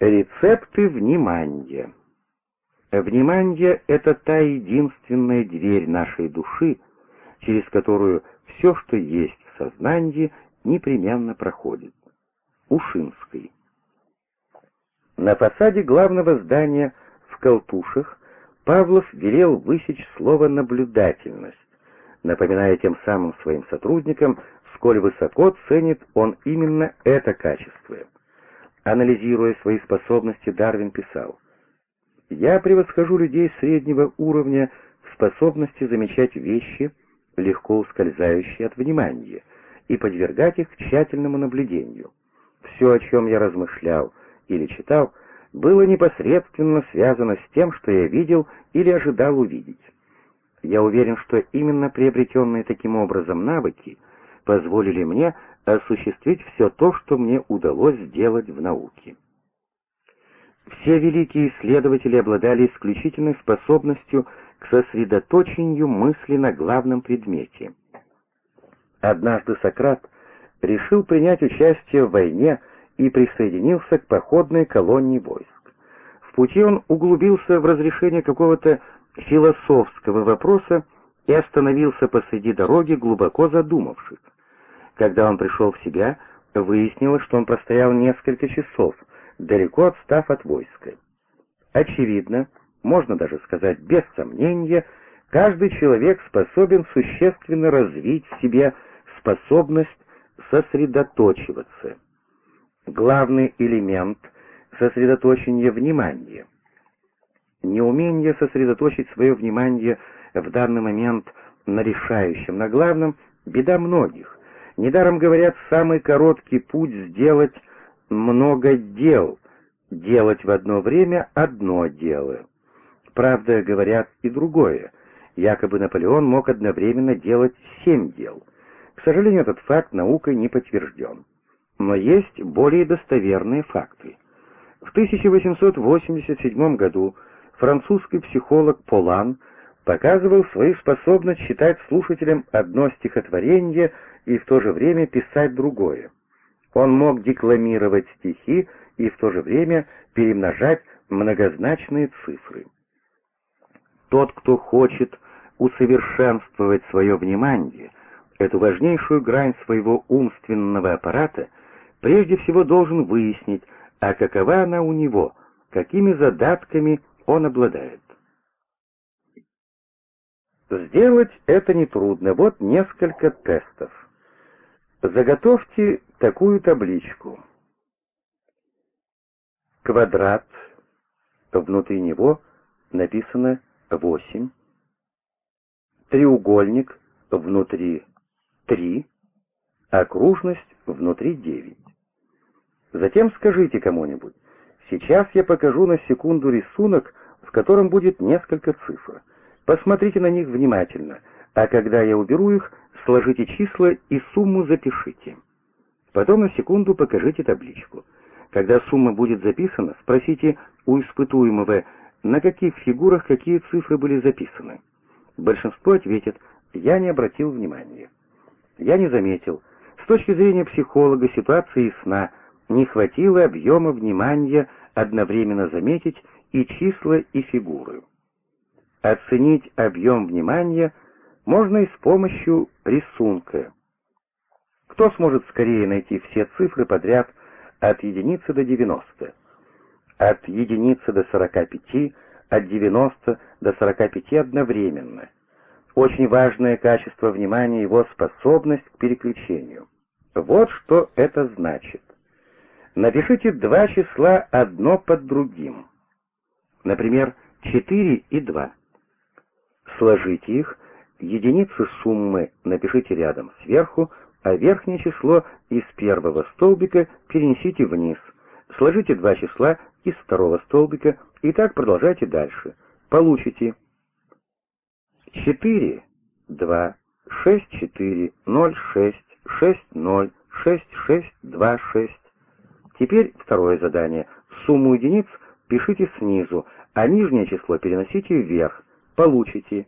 Рецепты внимания. Внимание — это та единственная дверь нашей души, через которую все, что есть в сознании, непременно проходит. Ушинский. На фасаде главного здания в Колтушах Павлов велел высечь слово «наблюдательность», напоминая тем самым своим сотрудникам, сколь высоко ценит он именно это качество. Анализируя свои способности, Дарвин писал, «Я превосхожу людей среднего уровня в способности замечать вещи, легко ускользающие от внимания, и подвергать их тщательному наблюдению. Все, о чем я размышлял или читал, было непосредственно связано с тем, что я видел или ожидал увидеть. Я уверен, что именно приобретенные таким образом навыки позволили мне осуществить все то, что мне удалось сделать в науке. Все великие исследователи обладали исключительной способностью к сосредоточению мысли на главном предмете. Однажды Сократ решил принять участие в войне и присоединился к походной колонии войск. В пути он углубился в разрешение какого-то философского вопроса и остановился посреди дороги, глубоко задумавшись. Когда он пришел в себя, выяснилось, что он простоял несколько часов, далеко отстав от войска. Очевидно, можно даже сказать без сомнения, каждый человек способен существенно развить в себе способность сосредоточиваться. Главный элемент сосредоточения внимания. Неумение сосредоточить свое внимание в данный момент на решающем, на главном – беда многих. Недаром говорят, самый короткий путь сделать много дел, делать в одно время одно дело. Правда, говорят и другое. Якобы Наполеон мог одновременно делать семь дел. К сожалению, этот факт наукой не подтвержден. Но есть более достоверные факты. В 1887 году французский психолог Полан показывал свою способность читать слушателям одно стихотворение и в то же время писать другое. Он мог декламировать стихи и в то же время перемножать многозначные цифры. Тот, кто хочет усовершенствовать свое внимание, эту важнейшую грань своего умственного аппарата, прежде всего должен выяснить, а какова она у него, какими задатками он обладает. Сделать это нетрудно, вот несколько тестов. Заготовьте такую табличку. Квадрат, внутри него написано 8. Треугольник, внутри 3. Окружность, внутри 9. Затем скажите кому-нибудь, сейчас я покажу на секунду рисунок, в котором будет несколько цифр. Посмотрите на них внимательно, а когда я уберу их, сложите числа и сумму запишите. Потом на секунду покажите табличку. Когда сумма будет записана, спросите у испытуемого, на каких фигурах какие цифры были записаны. Большинство ответит «я не обратил внимания». «Я не заметил». С точки зрения психолога ситуация ясна, не хватило объема внимания одновременно заметить и числа, и фигуры. Оценить объем внимания – можно и с помощью рисунка. Кто сможет скорее найти все цифры подряд от единицы до 90? От единицы до 45, от 90 до 45 одновременно. Очень важное качество внимания его способность к переключению. Вот что это значит. Напишите два числа одно под другим. Например, 4 и 2. Сложите их единицы суммы напишите рядом сверху, а верхнее число из первого столбика перенесите вниз. Сложите два числа из второго столбика и так продолжайте дальше. Получите 4, 2, 6, 4, 0, 6, 6, 0, 6, 6, 2, 6. Теперь второе задание. Сумму единиц пишите снизу, а нижнее число переносите вверх. Получите 4,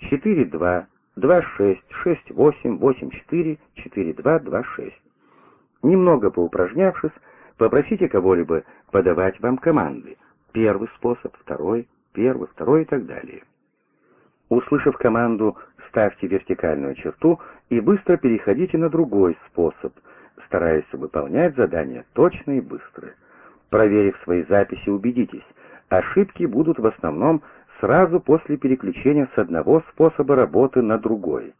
2, 2, 6, 6, 8, 8, 4, 4, 2, 2, 6. Немного поупражнявшись, Попросите кого-либо подавать вам команды. Первый способ, второй, первый, второй и так далее. Услышав команду, ставьте вертикальную черту и быстро переходите на другой способ, стараясь выполнять задание точно и быстро. Проверив свои записи, убедитесь, ошибки будут в основном сразу после переключения с одного способа работы на другой.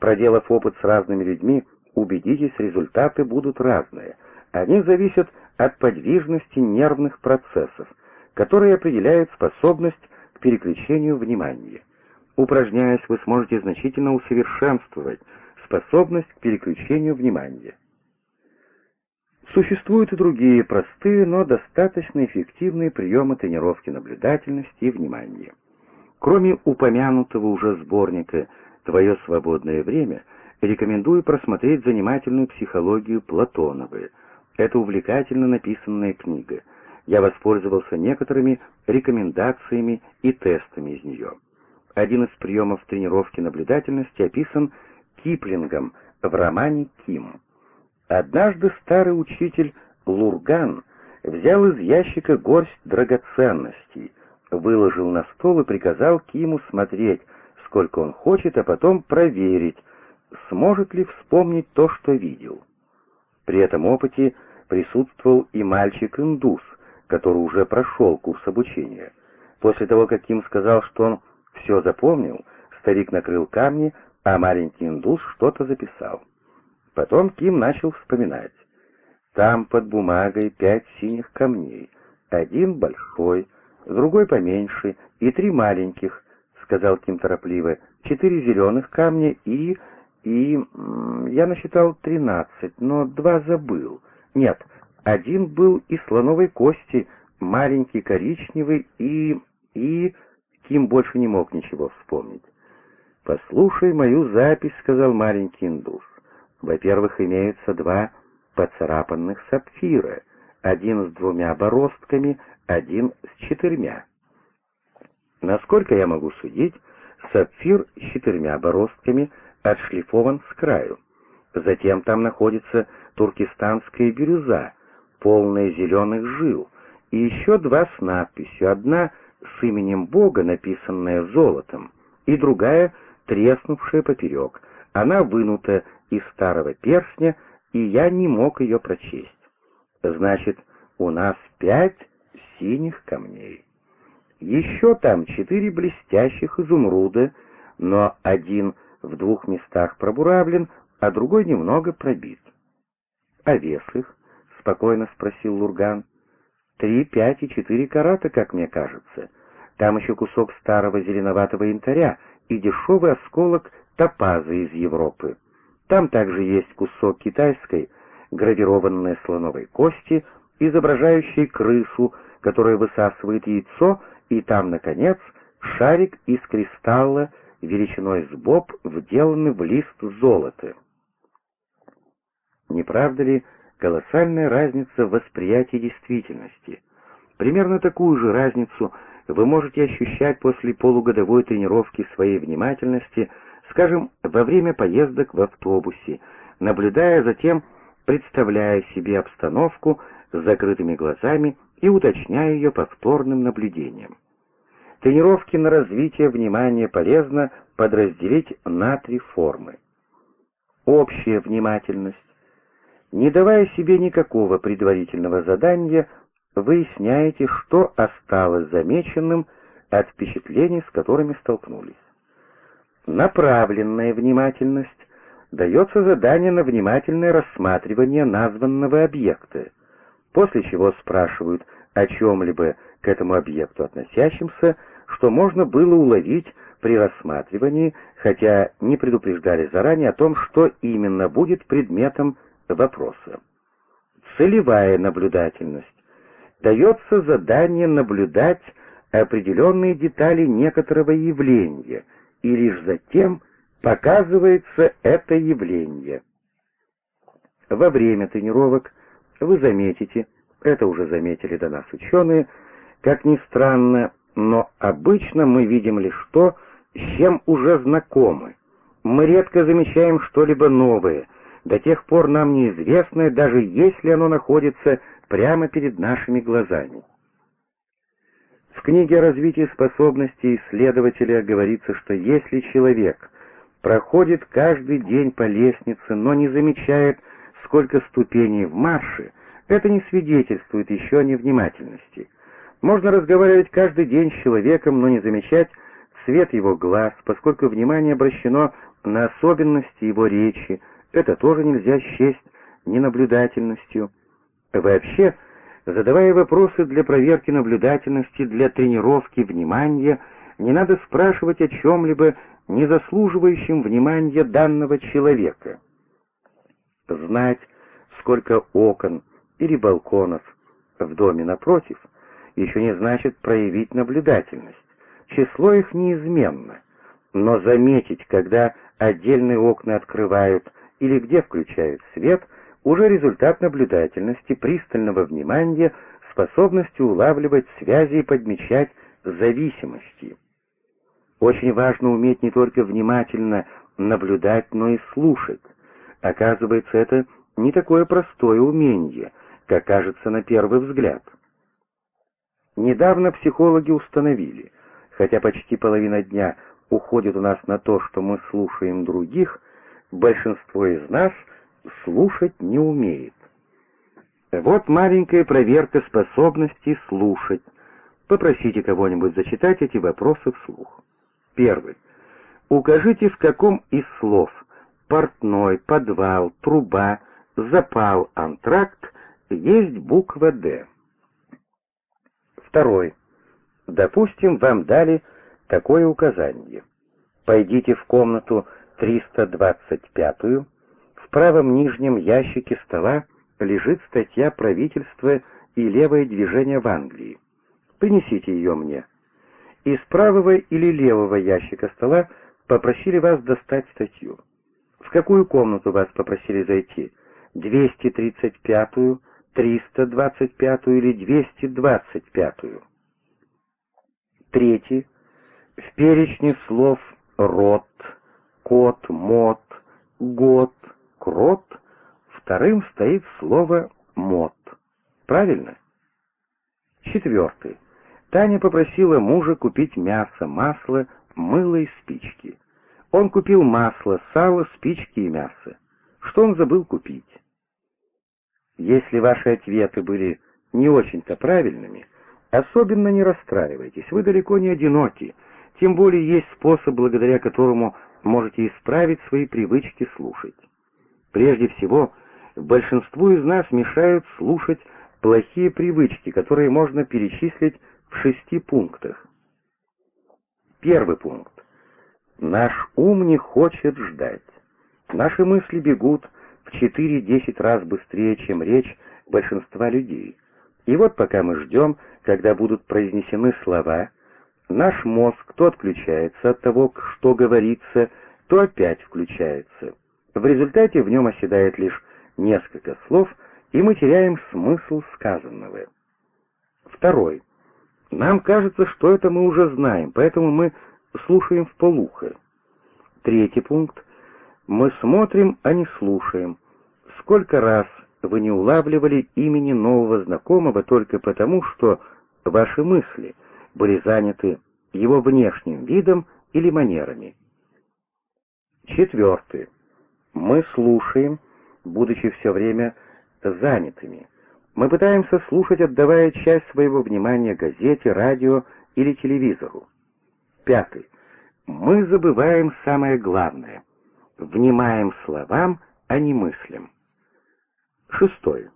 Проделав опыт с разными людьми, убедитесь, результаты будут разные. Они зависят от подвижности нервных процессов, которые определяют способность к переключению внимания. Упражняясь, вы сможете значительно усовершенствовать способность к переключению внимания. Существуют и другие простые, но достаточно эффективные приемы тренировки наблюдательности и внимания. Кроме упомянутого уже сборника «Твое свободное время», рекомендую просмотреть занимательную психологию Платоновой. Это увлекательно написанная книга. Я воспользовался некоторыми рекомендациями и тестами из нее. Один из приемов тренировки наблюдательности описан Киплингом в романе «Ким». Однажды старый учитель Лурган взял из ящика горсть драгоценностей, выложил на стол и приказал Киму смотреть, сколько он хочет, а потом проверить, сможет ли вспомнить то, что видел. При этом опыте присутствовал и мальчик-индус, который уже прошел курс обучения. После того, как Ким сказал, что он все запомнил, старик накрыл камни, а маленький индус что-то записал. Потом Ким начал вспоминать. Там под бумагой пять синих камней, один большой, другой поменьше и три маленьких, сказал Ким торопливо, четыре зеленых камня и... и... я насчитал тринадцать, но два забыл. Нет, один был из слоновой кости, маленький коричневый и... и... Ким больше не мог ничего вспомнить. «Послушай мою запись», — сказал маленький индус. «Во-первых, имеются два поцарапанных сапфира, один с двумя бороздками, один с четырьмя. Насколько я могу судить, сапфир с четырьмя бороздками отшлифован с краю. Затем там находится туркестанская бирюза, полная зеленых жил, и еще два с надписью, одна с именем Бога, написанная золотом, и другая — треснувшая поперек. Она вынута из старого перстня, и я не мог ее прочесть. Значит, у нас пять синих камней. Еще там четыре блестящих изумруда, но один в двух местах пробуравлен, а другой немного пробит. — А вес их? — спокойно спросил Лурган. — Три, пять и четыре карата, как мне кажется. Там еще кусок старого зеленоватого янтаря, и дешевый осколок топаза из Европы. Там также есть кусок китайской, гравированной слоновой кости, изображающей крысу, которая высасывает яйцо, и там, наконец, шарик из кристалла величиной с боб, вделанный в лист золота. Не правда ли колоссальная разница в восприятии действительности? Примерно такую же разницу вы можете ощущать после полугодовой тренировки своей внимательности, скажем, во время поездок в автобусе, наблюдая затем, представляя себе обстановку с закрытыми глазами и уточняя ее повторным наблюдением. Тренировки на развитие внимания полезно подразделить на три формы. Общая внимательность. Не давая себе никакого предварительного задания, выясняете, что осталось замеченным от впечатлений, с которыми столкнулись. Направленная внимательность дается задание на внимательное рассматривание названного объекта, после чего спрашивают о чем-либо к этому объекту относящемся, что можно было уловить при рассматривании, хотя не предупреждали заранее о том, что именно будет предметом вопроса. Целевая наблюдательность дается задание наблюдать определенные детали некоторого явления, и лишь затем показывается это явление. Во время тренировок вы заметите, это уже заметили до нас ученые, как ни странно, но обычно мы видим лишь то, с чем уже знакомы. Мы редко замечаем что-либо новое, до тех пор нам неизвестное, даже если оно находится прямо перед нашими глазами. Книге о развитии способностей исследователя говорится, что если человек проходит каждый день по лестнице, но не замечает, сколько ступеней в марше, это не свидетельствует еще о невнимательности. Можно разговаривать каждый день с человеком, но не замечать цвет его глаз, поскольку внимание обращено на особенности его речи, это тоже нельзя счесть ненаблюдательностью. Вообще, задавая вопросы для проверки наблюдательности, для тренировки внимания, не надо спрашивать о чем-либо, не заслуживающем внимания данного человека. Знать, сколько окон или балконов в доме напротив, еще не значит проявить наблюдательность. Число их неизменно, но заметить, когда отдельные окна открывают или где включают свет, уже результат наблюдательности, пристального внимания, способности улавливать связи и подмечать зависимости. Очень важно уметь не только внимательно наблюдать, но и слушать. Оказывается, это не такое простое умение, как кажется на первый взгляд. Недавно психологи установили, хотя почти половина дня уходит у нас на то, что мы слушаем других, большинство из нас слушать не умеет. Вот маленькая проверка способности слушать. Попросите кого-нибудь зачитать эти вопросы вслух. Первый. Укажите, в каком из слов «портной», «подвал», «труба», «запал», «антракт» есть буква «Д». Второй. Допустим, вам дали такое указание. Пойдите в комнату 325-ю, в правом нижнем ящике стола лежит статья правительства и левое движение в Англии. Принесите ее мне. Из правого или левого ящика стола попросили вас достать статью. В какую комнату вас попросили зайти? 235-ю, 325-ю или 225-ю? Третий. В перечне слов «рот», «кот», «мот», «год», «крот» вторым стоит слово «мот». Правильно? Четвертый. Таня попросила мужа купить мясо, масло, мыло и спички. Он купил масло, сало, спички и мясо. Что он забыл купить? Если ваши ответы были не очень-то правильными, Особенно не расстраивайтесь, вы далеко не одиноки, тем более есть способ, благодаря которому можете исправить свои привычки слушать. Прежде всего, большинству из нас мешают слушать плохие привычки, которые можно перечислить в шести пунктах. Первый пункт. Наш ум не хочет ждать. Наши мысли бегут в 4-10 раз быстрее, чем речь большинства людей. И вот пока мы ждем, когда будут произнесены слова, наш мозг то отключается от того, что говорится, то опять включается. В результате в нем оседает лишь несколько слов, и мы теряем смысл сказанного. Второй. Нам кажется, что это мы уже знаем, поэтому мы слушаем в полухо. Третий пункт. Мы смотрим, а не слушаем. Сколько раз вы не улавливали имени нового знакомого только потому, что ваши мысли были заняты его внешним видом или манерами. Четвертый. Мы слушаем, будучи все время занятыми. Мы пытаемся слушать, отдавая часть своего внимания газете, радио или телевизору. Пятый. Мы забываем самое главное. Внимаем словам, а не мыслям. Шестое.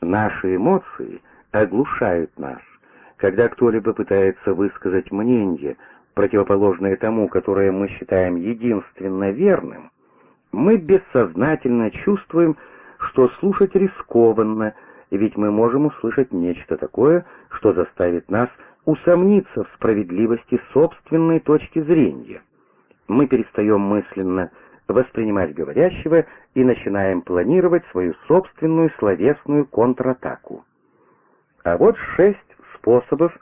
Наши эмоции оглушают нас. Когда кто-либо пытается высказать мнение, противоположное тому, которое мы считаем единственно верным, мы бессознательно чувствуем, что слушать рискованно, ведь мы можем услышать нечто такое, что заставит нас усомниться в справедливости собственной точки зрения. Мы перестаем мысленно воспринимать говорящего и начинаем планировать свою собственную словесную контратаку. А вот шесть способов,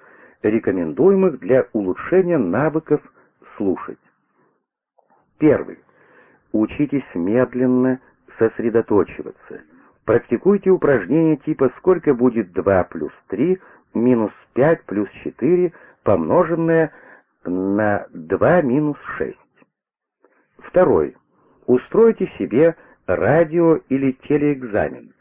рекомендуемых для улучшения навыков слушать. Первый. Учитесь медленно, сосредоточиваться. Практикуйте упражнения типа «Сколько будет 2 плюс 3 минус 5 плюс 4 помноженное на 2 минус 6». Второй. Устройте себе радио или телеэкзамен.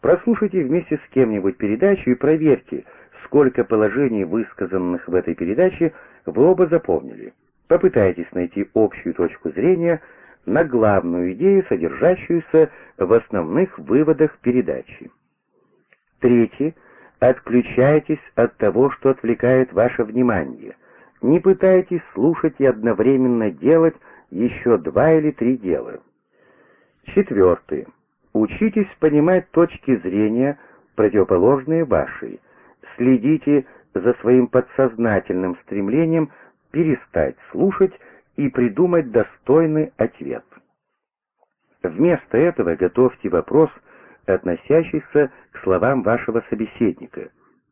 Прослушайте вместе с кем-нибудь передачу и проверьте, сколько положений, высказанных в этой передаче, вы оба запомнили. Попытайтесь найти общую точку зрения на главную идею, содержащуюся в основных выводах передачи. Третье. Отключайтесь от того, что отвлекает ваше внимание. Не пытайтесь слушать и одновременно делать еще два или три дела. Четвертое. Учитесь понимать точки зрения, противоположные вашей. Следите за своим подсознательным стремлением перестать слушать и придумать достойный ответ. Вместо этого готовьте вопрос, относящийся к словам вашего собеседника.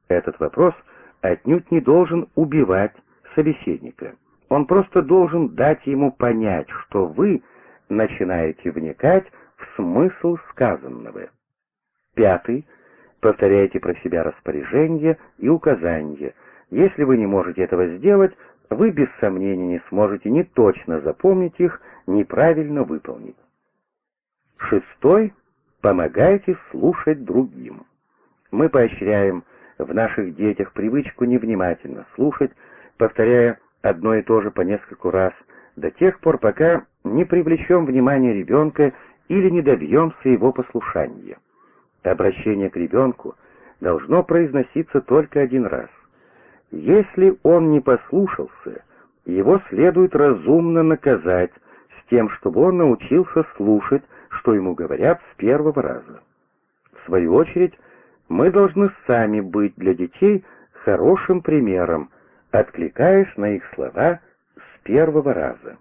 Этот вопрос отнюдь не должен убивать собеседника. Он просто должен дать ему понять, что вы начинаете вникать в смысл сказанного. Пятый. Повторяйте про себя распоряжения и указания. Если вы не можете этого сделать, вы без сомнения не сможете ни точно запомнить их, ни правильно выполнить. Шестой. Помогайте слушать другим. Мы поощряем в наших детях привычку невнимательно слушать, повторяя одно и то же по нескольку раз, до тех пор, пока не привлечем внимание ребенка или не добьемся его послушания. Обращение к ребенку должно произноситься только один раз. Если он не послушался, его следует разумно наказать с тем, чтобы он научился слушать, что ему говорят с первого раза. В свою очередь, мы должны сами быть для детей хорошим примером, откликаясь на их слова с первого раза.